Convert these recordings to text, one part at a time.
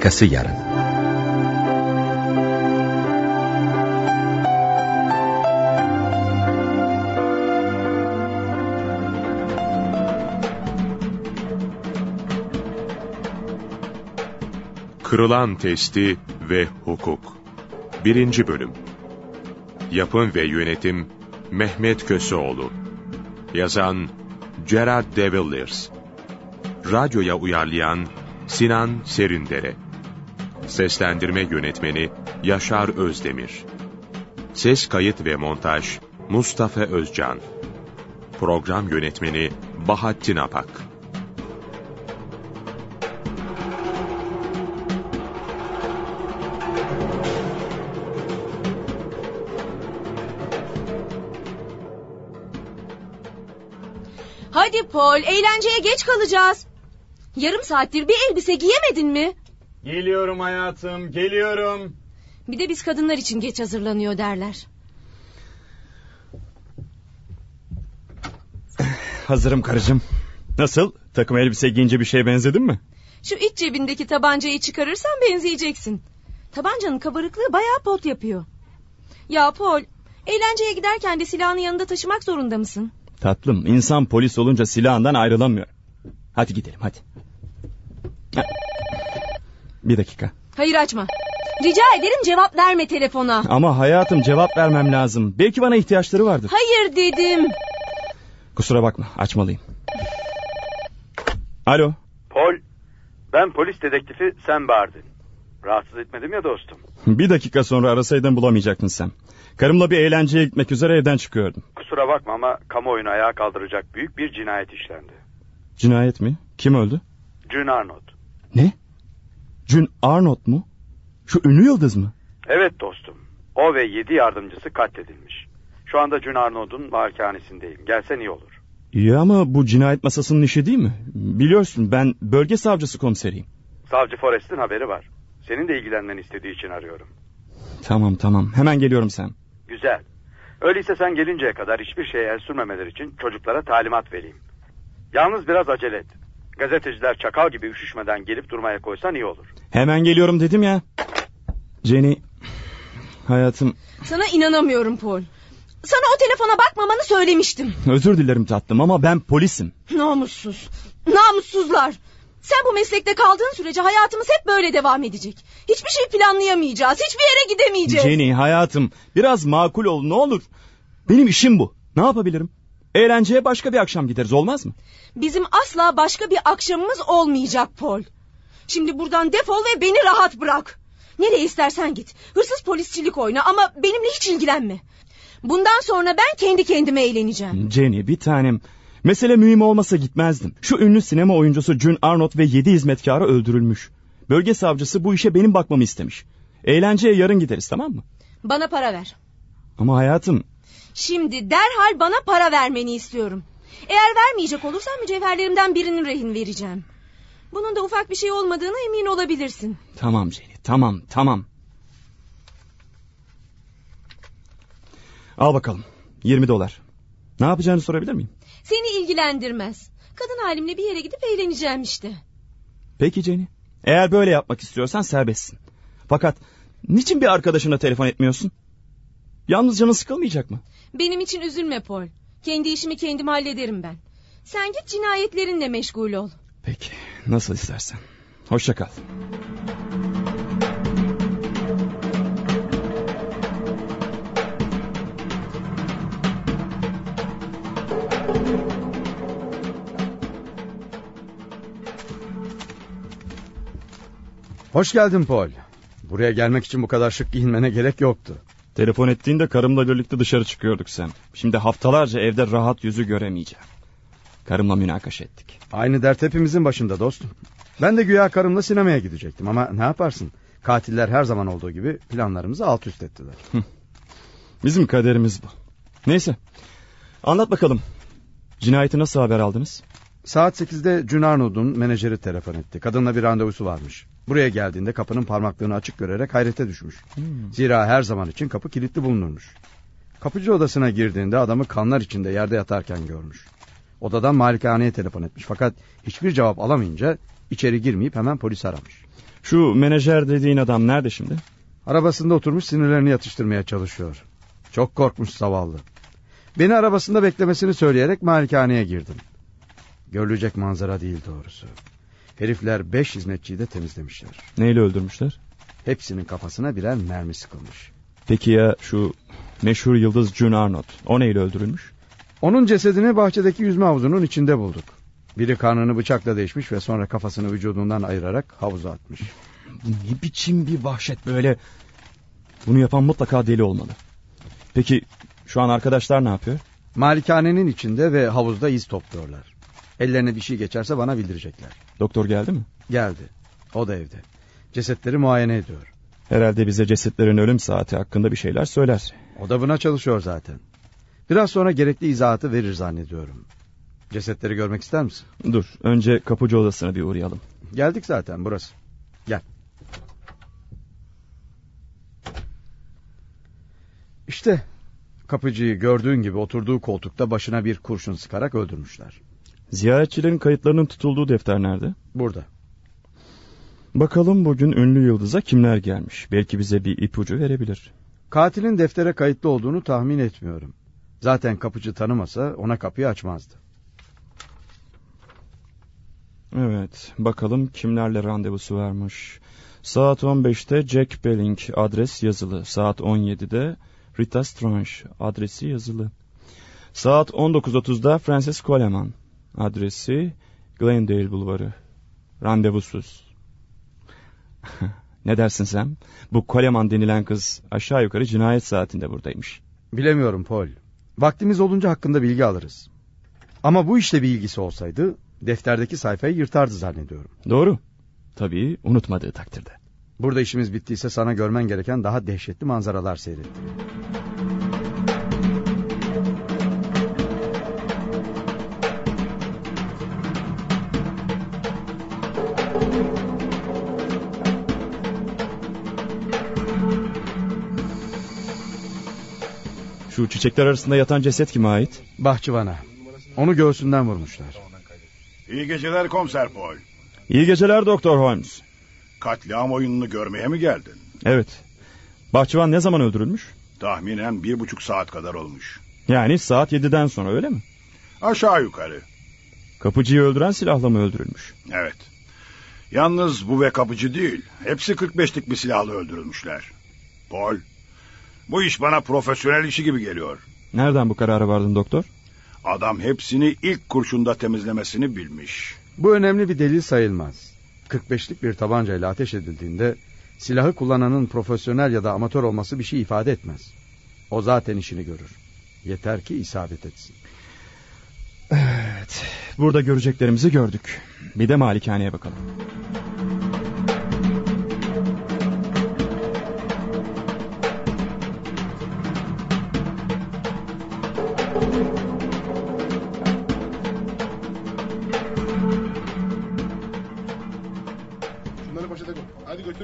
Arkası yarın. Kırılan Testi ve Hukuk 1. Bölüm Yapım ve Yönetim Mehmet Köseoğlu Yazan Gerard de Radyoya uyarlayan Sinan Serindere Seslendirme Yönetmeni Yaşar Özdemir Ses Kayıt ve Montaj Mustafa Özcan Program Yönetmeni Bahattin Apak Hadi Paul, eğlenceye geç kalacağız. Yarım saattir bir elbise giyemedin mi? Geliyorum hayatım, geliyorum. Bir de biz kadınlar için geç hazırlanıyor derler. Hazırım karıcığım. Nasıl? Takım elbise giyince bir şeye benzedin mi? Şu iç cebindeki tabancayı çıkarırsan benzeyeceksin. Tabancanın kabarıklığı bayağı pot yapıyor. Ya Paul, eğlenceye giderken de silahını yanında taşımak zorunda mısın? Tatlım, insan polis olunca silahından ayrılamıyor. Hadi gidelim, hadi. Bir dakika. Hayır açma. Rica ederim cevap verme telefona. Ama hayatım cevap vermem lazım. Belki bana ihtiyaçları vardır. Hayır dedim. Kusura bakma, açmalıyım. Alo. Paul, ben polis dedektifi Sam Bardin. Rahatsız etmedim ya dostum. Bir dakika sonra arasaydın bulamayacaktın sen. Karımla bir eğlenceye gitmek üzere evden çıkıyordum. Kusura bakma ama kamuoyunu ayağa kaldıracak büyük bir cinayet işlendi. Cinayet mi? Kim öldü? June Arnott. Ne? June Arnott mu? Şu ünlü yıldız mı? Evet dostum. O ve yedi yardımcısı katledilmiş. Şu anda June Arnott'un malikanesindeyim. Gelsen iyi olur. İyi ama bu cinayet masasının işi değil mi? Biliyorsun ben bölge savcısı komiseriyim. Savcı Forrest'in haberi var. Senin de ilgilenmeni istediği için arıyorum. Tamam tamam hemen geliyorum sen. Güzel. Öyleyse sen gelinceye kadar hiçbir şeye el sürmemeleri için çocuklara talimat vereyim. Yalnız biraz acele et. Gazeteciler çakal gibi üşüşmeden gelip durmaya koysan iyi olur. Hemen geliyorum dedim ya. Jenny hayatım Sana inanamıyorum Paul. Sana o telefona bakmamanı söylemiştim. özür dilerim tatlım ama ben polisim. Namussuz. Namussuzlar. Sen bu meslekte kaldığın sürece hayatımız hep böyle devam edecek. Hiçbir şey planlayamayacağız. Hiçbir yere gidemeyeceğiz. Jenny hayatım biraz makul ol ne olur. Benim işim bu. Ne yapabilirim? Eğlenceye başka bir akşam gideriz olmaz mı? Bizim asla başka bir akşamımız olmayacak Paul. Şimdi buradan defol ve beni rahat bırak. Nereye istersen git. Hırsız polisçilik oyna ama benimle hiç ilgilenme. Bundan sonra ben kendi kendime eğleneceğim. Jenny bir tanem. Mesele mühim olmasa gitmezdim. Şu ünlü sinema oyuncusu June Arnott ve yedi hizmetkarı öldürülmüş. Bölge savcısı bu işe benim bakmamı istemiş. Eğlenceye yarın gideriz tamam mı? Bana para ver. Ama hayatım Şimdi derhal bana para vermeni istiyorum. Eğer vermeyecek olursan mücevherlerimden birinin rehin vereceğim. Bunun da ufak bir şey olmadığına emin olabilirsin. tamam Jenny tamam tamam. Al bakalım 20 dolar. Ne yapacağını sorabilir miyim? Seni ilgilendirmez. Kadın halimle bir yere gidip eğleneceğim işte. Peki Jenny. Eğer böyle yapmak istiyorsan serbestsin. Fakat niçin bir arkadaşına telefon etmiyorsun? Yalnız canın sıkılmayacak mı? Benim için üzülme Paul. Kendi işimi kendim hallederim ben. Sen git cinayetlerinle meşgul ol. Peki nasıl istersen. Hoşça kal. Hoş geldin Paul. Buraya gelmek için bu kadar şık giyinmene gerek yoktu. Telefon ettiğinde karımla birlikte dışarı çıkıyorduk sen. Şimdi haftalarca evde rahat yüzü göremeyeceğim. Karımla münakaşa ettik. Aynı dert hepimizin başında dostum. Ben de güya karımla sinemaya gidecektim ama ne yaparsın? Katiller her zaman olduğu gibi planlarımızı alt üst ettiler. Bizim kaderimiz bu. Neyse. Anlat bakalım. Cinayeti nasıl haber aldınız? Saat 8'de June Arnold'un menajeri telefon etti. Kadınla bir randevusu varmış. Buraya geldiğinde kapının parmaklığını açık görerek hayrete düşmüş. Zira her zaman için kapı kilitli bulunurmuş. Kapıcı odasına girdiğinde adamı kanlar içinde yerde yatarken görmüş. Odadan malikaneye telefon etmiş fakat hiçbir cevap alamayınca içeri girmeyip hemen polisi aramış. Şu menajer dediğin adam nerede şimdi? Arabasında oturmuş sinirlerini yatıştırmaya çalışıyor. Çok korkmuş zavallı. Beni arabasında beklemesini söyleyerek malikaneye girdim. Görülecek manzara değil doğrusu. Herifler beş hizmetçiyi de temizlemişler. Neyle öldürmüşler? Hepsinin kafasına birer mermi sıkılmış. Peki ya şu meşhur yıldız June Arnott o neyle öldürülmüş? Onun cesedini bahçedeki yüzme havuzunun içinde bulduk. Biri karnını bıçakla değişmiş ve sonra kafasını vücudundan ayırarak havuza atmış. Bu ne biçim bir vahşet böyle? Bunu yapan mutlaka deli olmalı. Peki şu an arkadaşlar ne yapıyor? Malikanenin içinde ve havuzda iz topluyorlar. Ellerine bir şey geçerse bana bildirecekler. Doktor geldi mi? Geldi. O da evde. Cesetleri muayene ediyor. Herhalde bize cesetlerin ölüm saati hakkında bir şeyler söyler. O da buna çalışıyor zaten. Biraz sonra gerekli izahatı verir zannediyorum. Cesetleri görmek ister misin? Dur önce kapıcı odasına bir uğrayalım. Geldik zaten burası. Gel. İşte kapıcıyı gördüğün gibi oturduğu koltukta başına bir kurşun sıkarak öldürmüşler. Ziyaretçilerin kayıtlarının tutulduğu defter nerede? Burada. Bakalım bugün ünlü yıldıza kimler gelmiş. Belki bize bir ipucu verebilir. Katilin deftere kayıtlı olduğunu tahmin etmiyorum. Zaten kapıcı tanımasa ona kapıyı açmazdı. Evet bakalım kimlerle randevusu varmış. Saat 15'te Jack Belling adres yazılı. Saat 17'de Rita Strange adresi yazılı. Saat 19.30'da Francis Coleman adresi Glendale Bulvarı. Randevusuz. ne dersin sen? Bu Coleman denilen kız aşağı yukarı cinayet saatinde buradaymış. Bilemiyorum Paul. Vaktimiz olunca hakkında bilgi alırız. Ama bu işte bir ilgisi olsaydı defterdeki sayfayı yırtardı zannediyorum. Doğru. Tabii unutmadığı takdirde. Burada işimiz bittiyse sana görmen gereken daha dehşetli manzaralar seyrettim. Şu çiçekler arasında yatan ceset kime ait? Bahçıvana. Onu göğsünden vurmuşlar. İyi geceler komiser Paul. İyi geceler Doktor Holmes. Katliam oyununu görmeye mi geldin? Evet. Bahçıvan ne zaman öldürülmüş? Tahminen bir buçuk saat kadar olmuş. Yani saat 7'den sonra öyle mi? Aşağı yukarı. Kapıcıyı öldüren silahla mı öldürülmüş? Evet. Yalnız bu ve kapıcı değil. Hepsi 45'lik bir silahla öldürülmüşler. Paul, bu iş bana profesyonel işi gibi geliyor. Nereden bu karara vardın doktor? Adam hepsini ilk kurşunda temizlemesini bilmiş. Bu önemli bir delil sayılmaz. 45'lik bir tabancayla ateş edildiğinde silahı kullananın profesyonel ya da amatör olması bir şey ifade etmez. O zaten işini görür. Yeter ki isabet etsin. Evet. Burada göreceklerimizi gördük. Bir de malikaneye bakalım.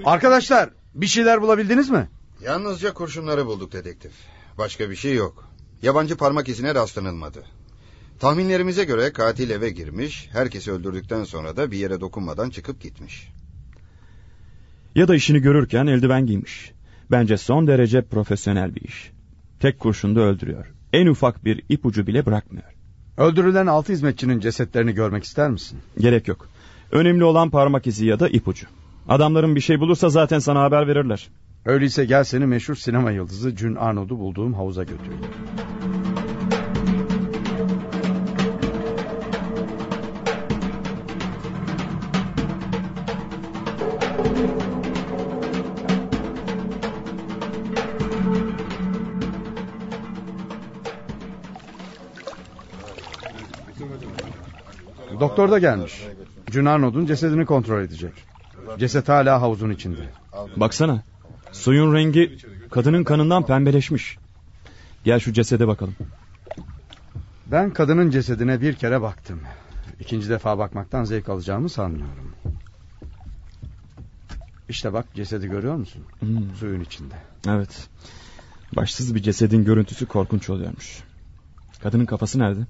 Arkadaşlar bir şeyler bulabildiniz mi? Yalnızca kurşunları bulduk dedektif. Başka bir şey yok. Yabancı parmak izine rastlanılmadı. Tahminlerimize göre katil eve girmiş, herkesi öldürdükten sonra da bir yere dokunmadan çıkıp gitmiş. Ya da işini görürken eldiven giymiş. Bence son derece profesyonel bir iş. Tek kurşunda öldürüyor. En ufak bir ipucu bile bırakmıyor. Öldürülen altı hizmetçinin cesetlerini görmek ister misin? Gerek yok. Önemli olan parmak izi ya da ipucu. Adamların bir şey bulursa zaten sana haber verirler. Öyleyse gel seni meşhur sinema yıldızı June Arnold'u bulduğum havuza götüreyim. Doktor da gelmiş. June Arnold'un cesedini kontrol edecek. Ceset hala havuzun içinde. Baksana. Suyun rengi kadının kanından pembeleşmiş. Gel şu cesede bakalım. Ben kadının cesedine bir kere baktım. İkinci defa bakmaktan zevk alacağımı sanmıyorum. İşte bak cesedi görüyor musun? Hmm. Suyun içinde. Evet. Başsız bir cesedin görüntüsü korkunç oluyormuş. Kadının kafası nerede?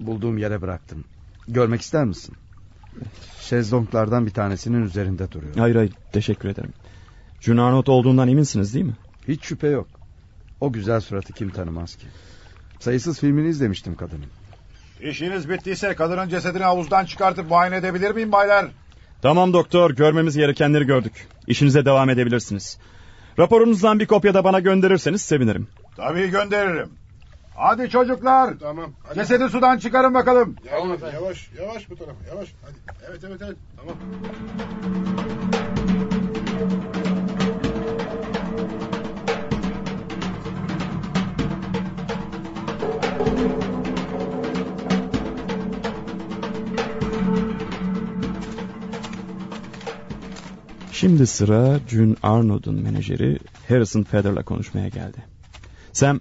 Bulduğum yere bıraktım. Görmek ister misin? Şezlonglardan bir tanesinin üzerinde duruyor. Hayır hayır teşekkür ederim. June Arnold olduğundan eminsiniz değil mi? Hiç şüphe yok. O güzel suratı kim tanımaz ki? Sayısız filmini izlemiştim kadının. İşiniz bittiyse kadının cesedini havuzdan çıkartıp muayene edebilir miyim baylar? Tamam doktor görmemiz gerekenleri gördük. İşinize devam edebilirsiniz. Raporunuzdan bir kopya da bana gönderirseniz sevinirim. Tabii gönderirim. Hadi çocuklar. Tamam. Hadi. Cesedi sudan çıkarın bakalım. Yavaş, yavaş, yavaş bu tarafa, yavaş. Hadi. Evet, evet, evet. Tamam. Şimdi sıra June Arnold'un menajeri Harrison Feather'la konuşmaya geldi. Sam,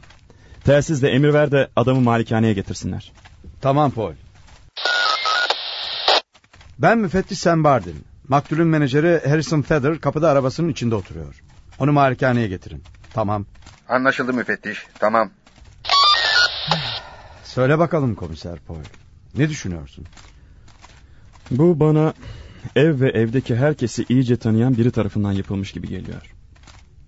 telsizle emir ver de adamı malikaneye getirsinler. Tamam Paul. Ben müfettiş Sam Bardin. Maktulün menajeri Harrison Feather kapıda arabasının içinde oturuyor. Onu malikaneye getirin. Tamam. Anlaşıldı müfettiş. Tamam. Söyle bakalım komiser Paul. Ne düşünüyorsun? Bu bana ev ve evdeki herkesi iyice tanıyan biri tarafından yapılmış gibi geliyor.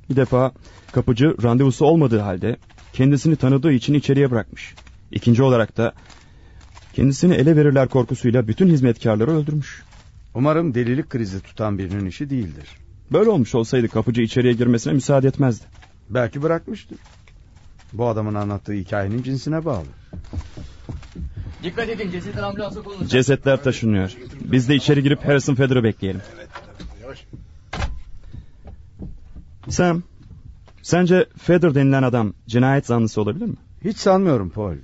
Bir defa kapıcı randevusu olmadığı halde kendisini tanıdığı için içeriye bırakmış. İkinci olarak da kendisini ele verirler korkusuyla bütün hizmetkarları öldürmüş. Umarım delilik krizi tutan birinin işi değildir. Böyle olmuş olsaydı kapıcı içeriye girmesine müsaade etmezdi. Belki bırakmıştır. Bu adamın anlattığı hikayenin cinsine bağlı. Dikkat edin cesetler ambulansa konulacak. Cesetler taşınıyor. Biz de içeri girip Harrison Feather'ı bekleyelim. Yavaş. Sam, sence Feather denilen adam cinayet zanlısı olabilir mi? Hiç sanmıyorum Paul.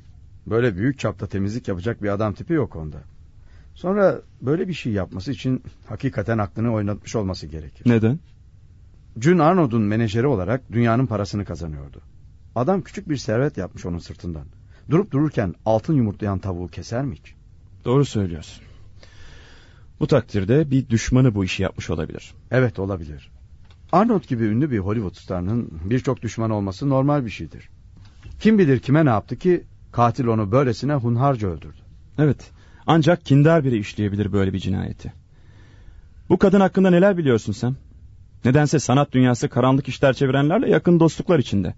Böyle büyük çapta temizlik yapacak bir adam tipi yok onda. Sonra böyle bir şey yapması için hakikaten aklını oynatmış olması gerekir. Neden? June Arnold'un menajeri olarak dünyanın parasını kazanıyordu. Adam küçük bir servet yapmış onun sırtından. Durup dururken altın yumurtlayan tavuğu keser mi hiç? Doğru söylüyorsun. Bu takdirde bir düşmanı bu işi yapmış olabilir. Evet olabilir. Arnold gibi ünlü bir Hollywood starının birçok düşman olması normal bir şeydir. Kim bilir kime ne yaptı ki katil onu böylesine hunharca öldürdü. Evet. Ancak kindar biri işleyebilir böyle bir cinayeti. Bu kadın hakkında neler biliyorsun sen? Nedense sanat dünyası karanlık işler çevirenlerle yakın dostluklar içinde.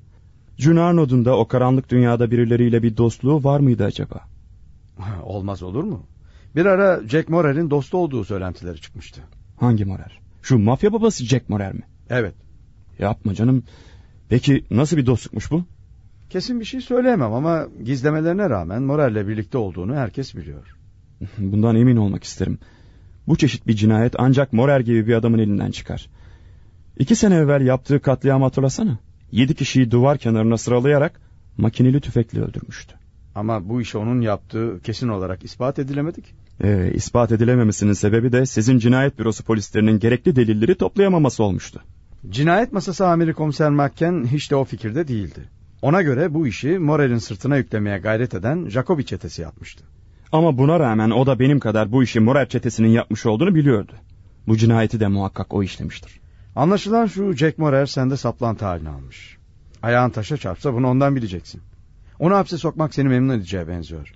June Arnold'un da o karanlık dünyada birileriyle bir dostluğu var mıydı acaba? Olmaz olur mu? Bir ara Jack Morer'in dostu olduğu söylentileri çıkmıştı. Hangi Morer? Şu mafya babası Jack Morer mi? Evet. Yapma canım. Peki nasıl bir dostlukmuş bu? Kesin bir şey söyleyemem ama gizlemelerine rağmen Morer'le birlikte olduğunu herkes biliyor. Bundan emin olmak isterim. Bu çeşit bir cinayet ancak Morer gibi bir adamın elinden çıkar. İki sene evvel yaptığı katliamı hatırlasana. Yedi kişiyi duvar kenarına sıralayarak makineli tüfekle öldürmüştü. Ama bu işi onun yaptığı kesin olarak ispat edilemedi ki. Ee, ispat edilememesinin sebebi de sizin cinayet bürosu polislerinin gerekli delilleri toplayamaması olmuştu. Cinayet masası amiri komiser Macken hiç de o fikirde değildi. Ona göre bu işi Morel'in sırtına yüklemeye gayret eden Jacobi çetesi yapmıştı. Ama buna rağmen o da benim kadar bu işi Morel çetesinin yapmış olduğunu biliyordu. Bu cinayeti de muhakkak o işlemiştir. Anlaşılan şu Jack Morer sende saplantı haline almış. Ayağın taşa çarpsa bunu ondan bileceksin. Onu hapse sokmak seni memnun edeceğe benziyor.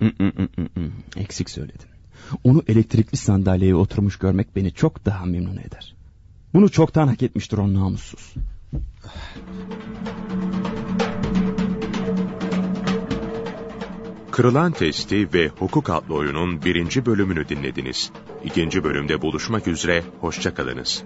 Eksik söyledin. Onu elektrikli sandalyeye oturmuş görmek beni çok daha memnun eder. Bunu çoktan hak etmiştir o namussuz. Kırılan Testi ve Hukuk adlı oyunun birinci bölümünü dinlediniz. İkinci bölümde buluşmak üzere, hoşçakalınız.